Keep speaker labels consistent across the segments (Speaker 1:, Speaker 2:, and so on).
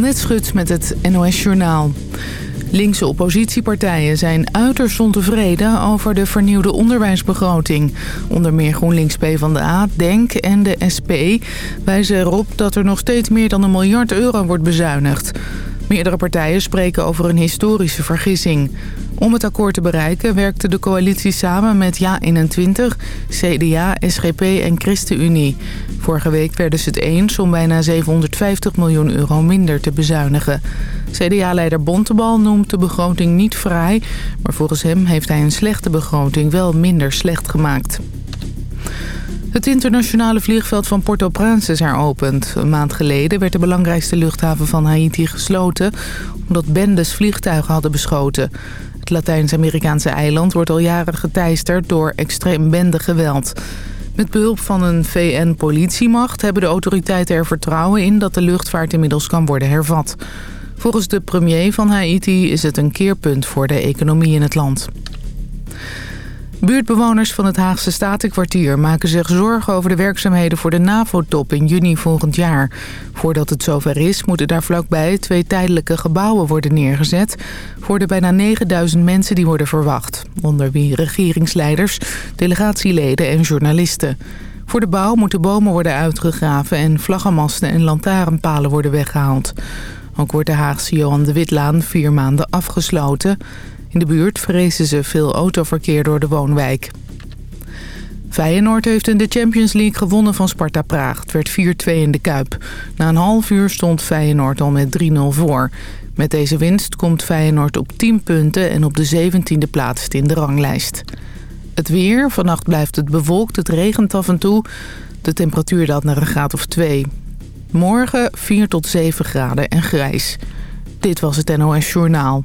Speaker 1: Annette Schut met het NOS Journaal. Linkse oppositiepartijen zijn uiterst ontevreden over de vernieuwde onderwijsbegroting. Onder meer GroenLinks PvdA, DENK en de SP wijzen erop dat er nog steeds meer dan een miljard euro wordt bezuinigd. Meerdere partijen spreken over een historische vergissing. Om het akkoord te bereiken werkte de coalitie samen met JA21, CDA, SGP en ChristenUnie. Vorige week werden ze het eens om bijna 750 miljoen euro minder te bezuinigen. CDA-leider Bontebal noemt de begroting niet vrij, maar volgens hem heeft hij een slechte begroting wel minder slecht gemaakt. Het internationale vliegveld van Port-au-Prince is heropend. Een maand geleden werd de belangrijkste luchthaven van Haiti gesloten... omdat bendes vliegtuigen hadden beschoten. Het Latijns-Amerikaanse eiland wordt al jaren geteisterd door extreem bendegeweld. Met behulp van een VN-politiemacht hebben de autoriteiten er vertrouwen in... dat de luchtvaart inmiddels kan worden hervat. Volgens de premier van Haiti is het een keerpunt voor de economie in het land. Buurtbewoners van het Haagse Statenkwartier maken zich zorgen over de werkzaamheden voor de NAVO-top in juni volgend jaar. Voordat het zover is, moeten daar vlakbij twee tijdelijke gebouwen worden neergezet voor de bijna 9000 mensen die worden verwacht. Onder wie regeringsleiders, delegatieleden en journalisten. Voor de bouw moeten bomen worden uitgegraven en vlaggenmasten en lantaarnpalen worden weggehaald. Ook wordt de Haagse Johan de Witlaan vier maanden afgesloten. In de buurt vrezen ze veel autoverkeer door de woonwijk. Feyenoord heeft in de Champions League gewonnen van Sparta Praag. Het werd 4-2 in de Kuip. Na een half uur stond Feyenoord al met 3-0 voor. Met deze winst komt Feyenoord op 10 punten en op de 17e plaats in de ranglijst. Het weer. Vannacht blijft het bewolkt. Het regent af en toe. De temperatuur daalt naar een graad of 2. Morgen 4 tot 7 graden en grijs. Dit was het NOS Journaal.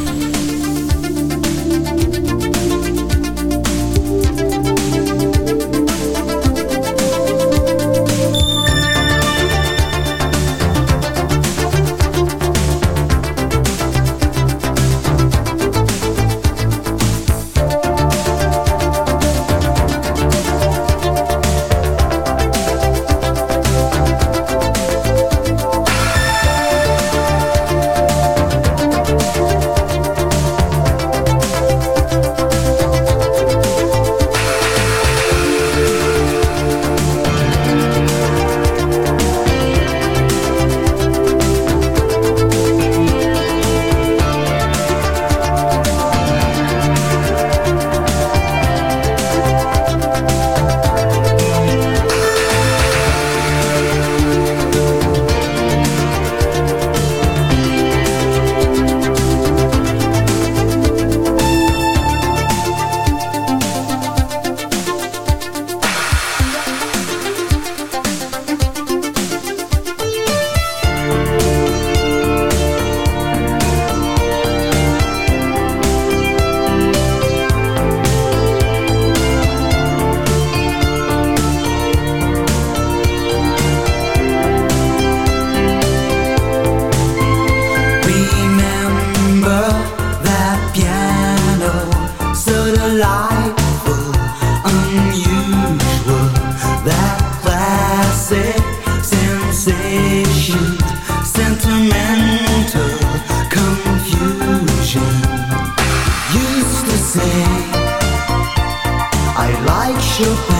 Speaker 2: unusual, that classic sensation, sentimental confusion. Used to say, I like Chopin.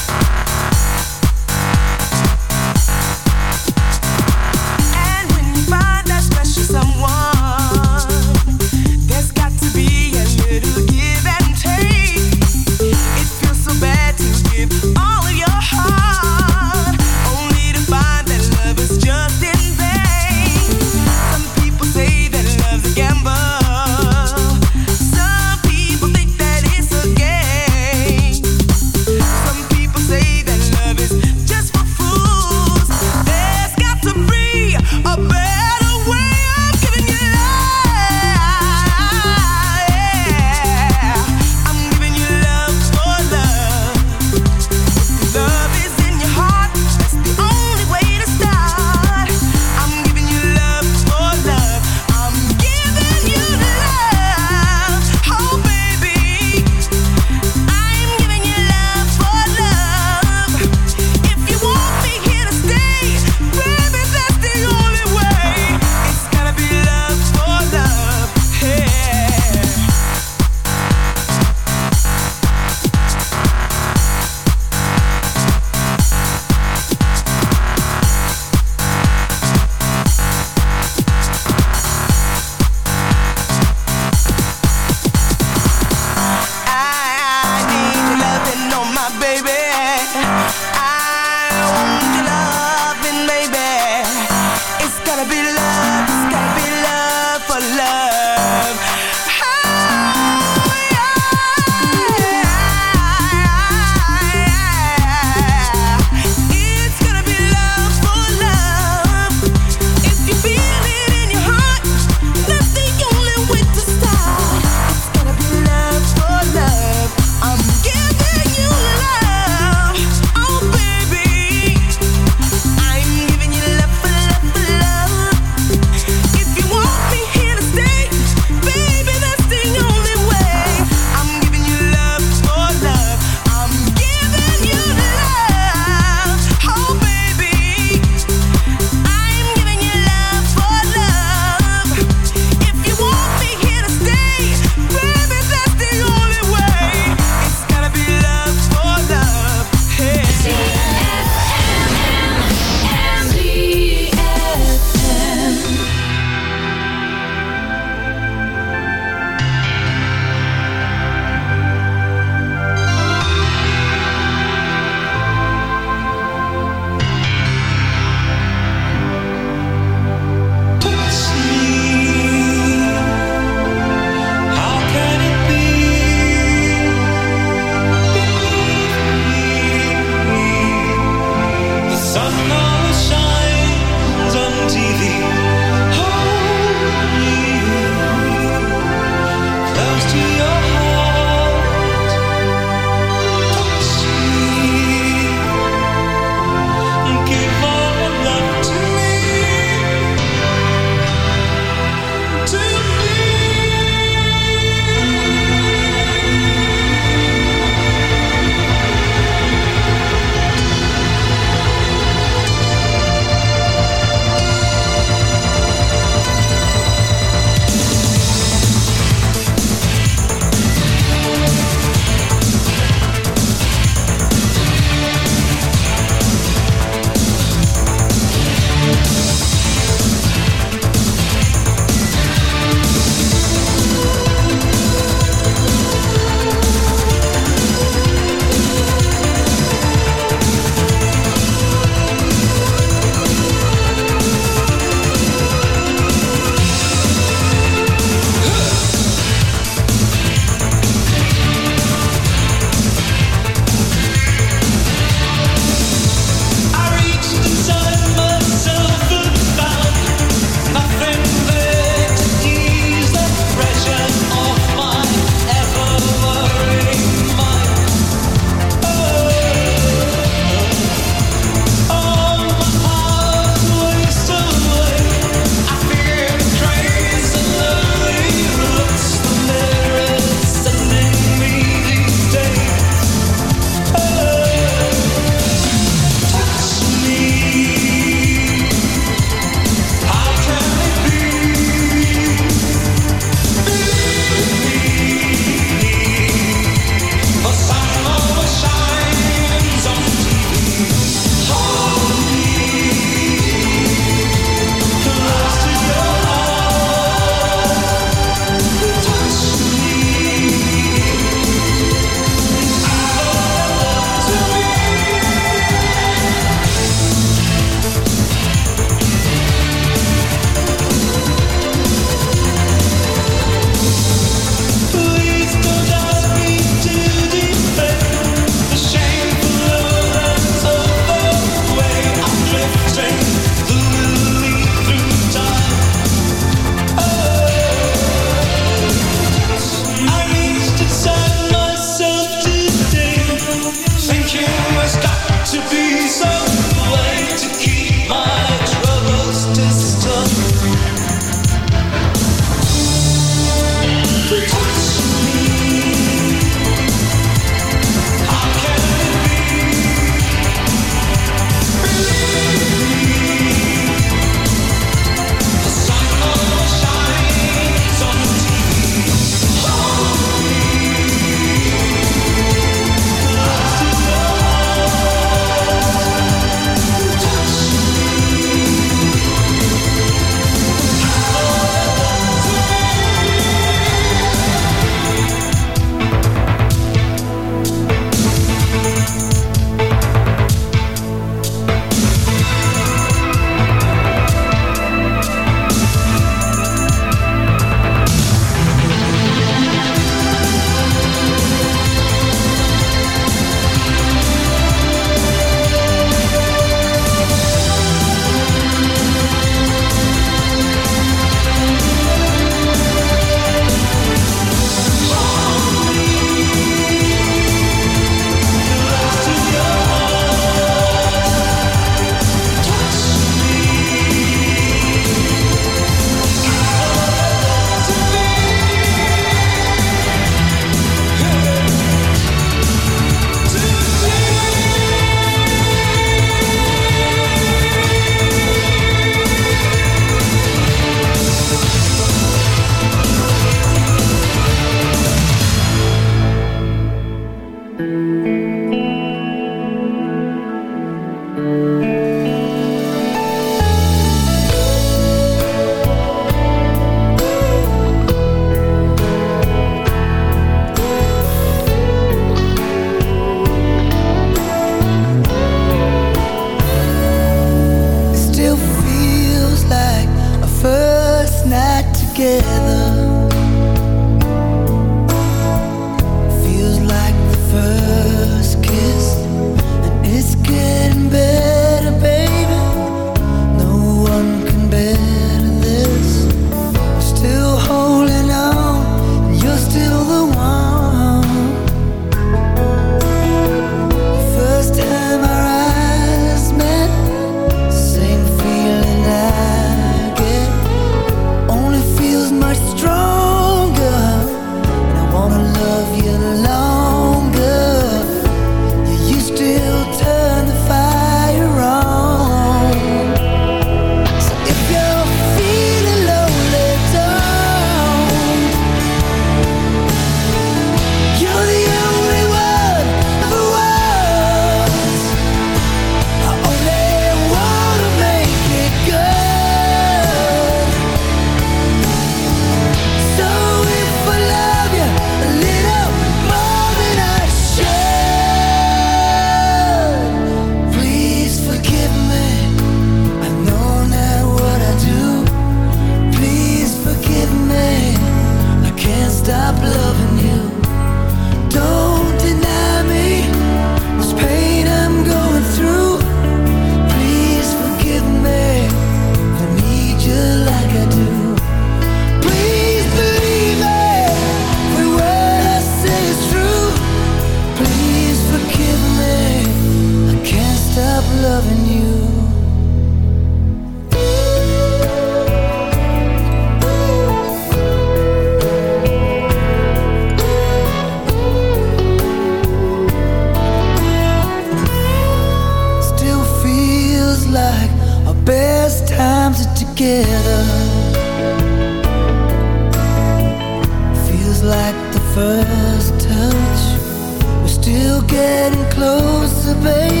Speaker 2: baby.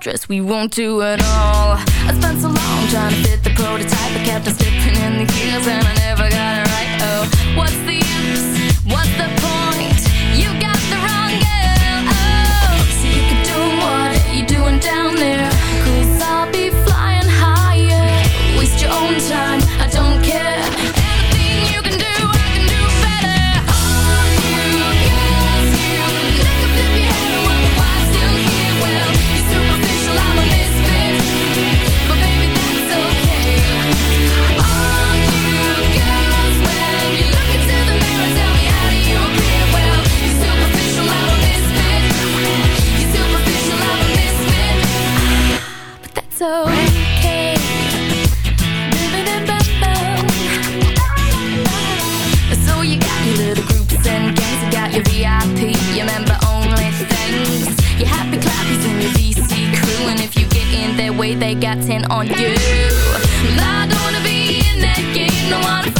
Speaker 3: dress we won't do at all. I spent so long trying to fit the prototype. I kept on slipping in the gears and I never got it right. Oh, what's the got 10 on you. Not wanna be in that game, no,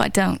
Speaker 3: I don't.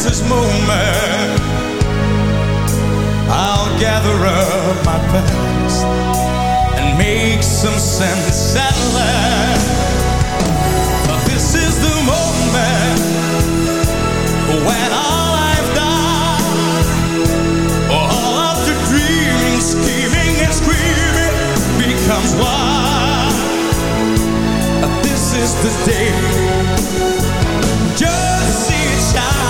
Speaker 4: momentous moment I'll gather up my past and make some sense at last. But this is the moment when all I've done all of the dreaming, scheming and screaming becomes one. This is the day. Just see it shine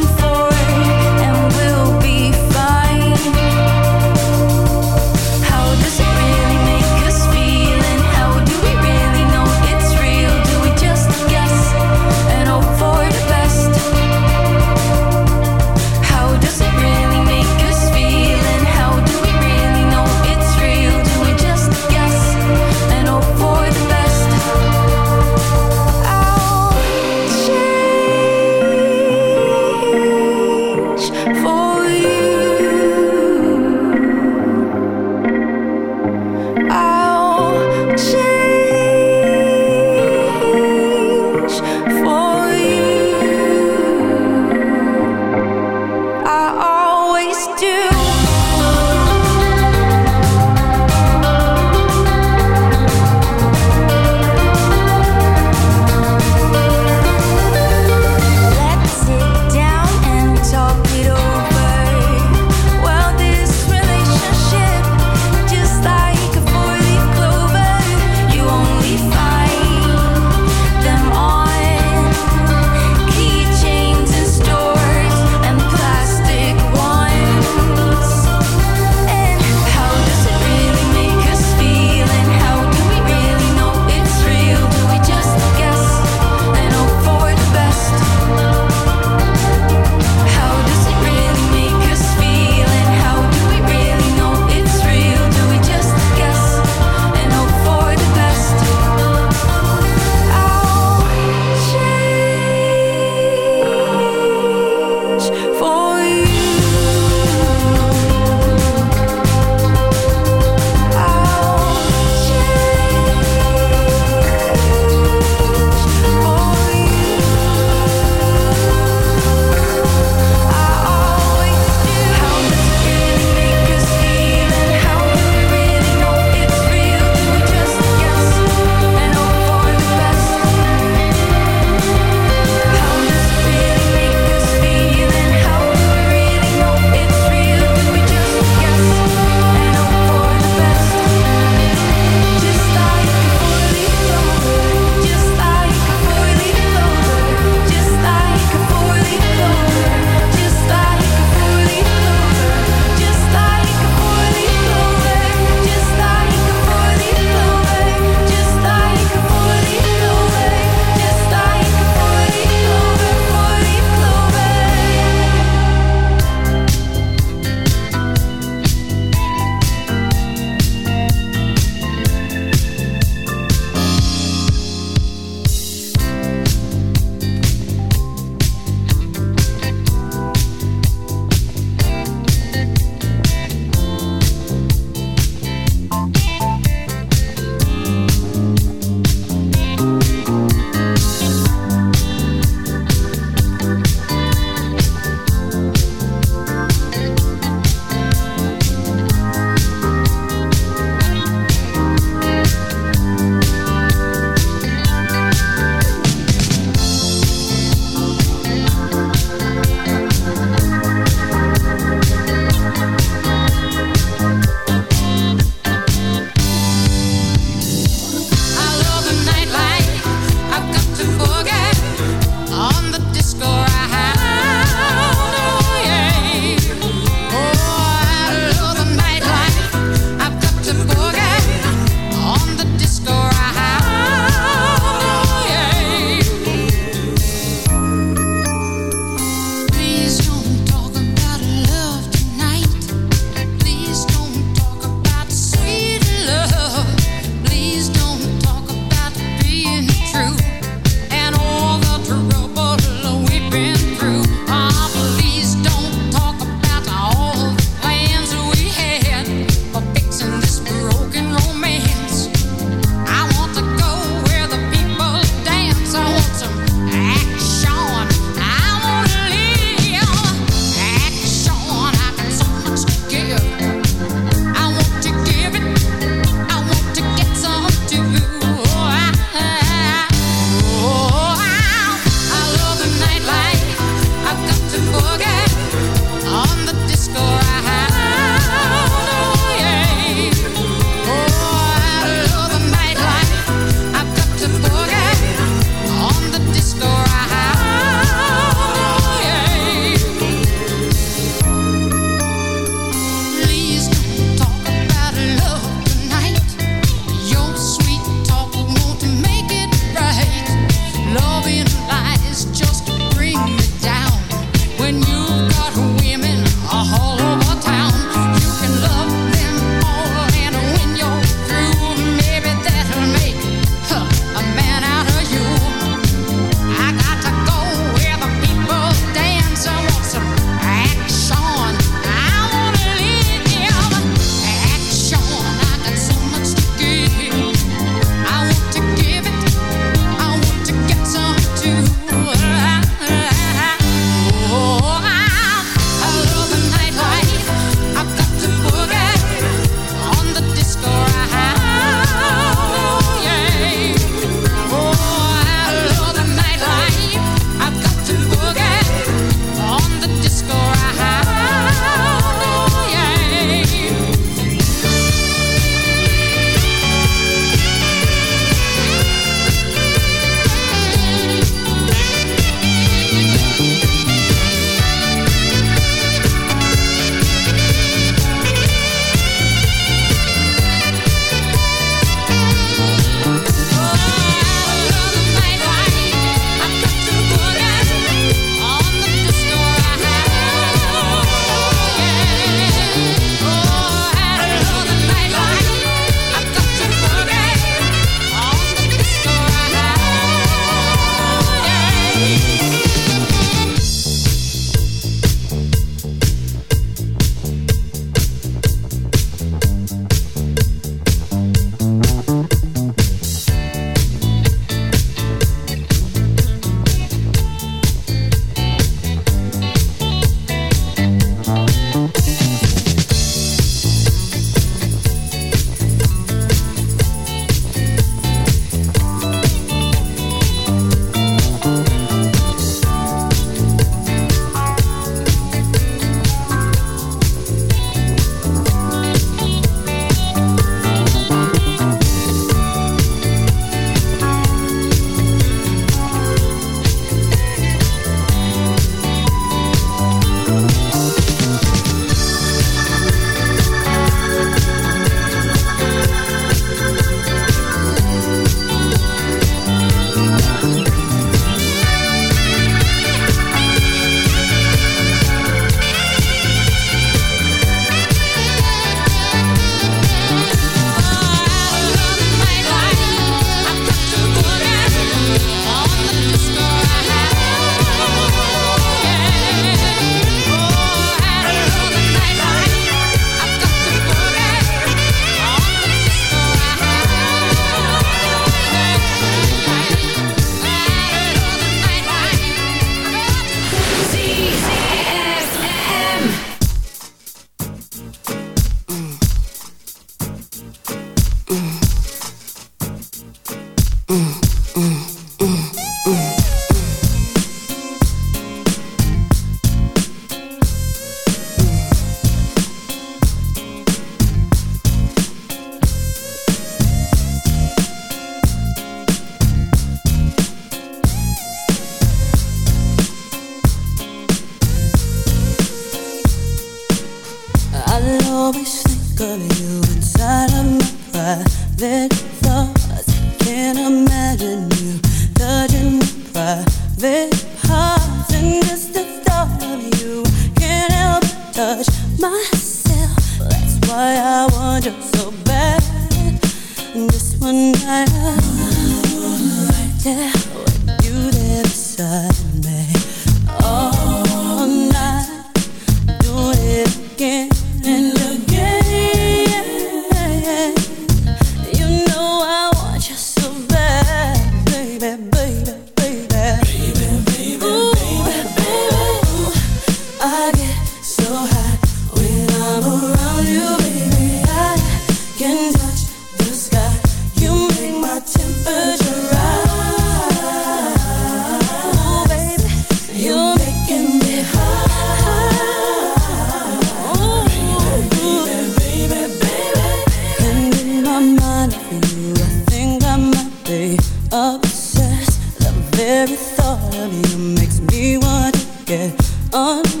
Speaker 2: makes me want to
Speaker 5: get on.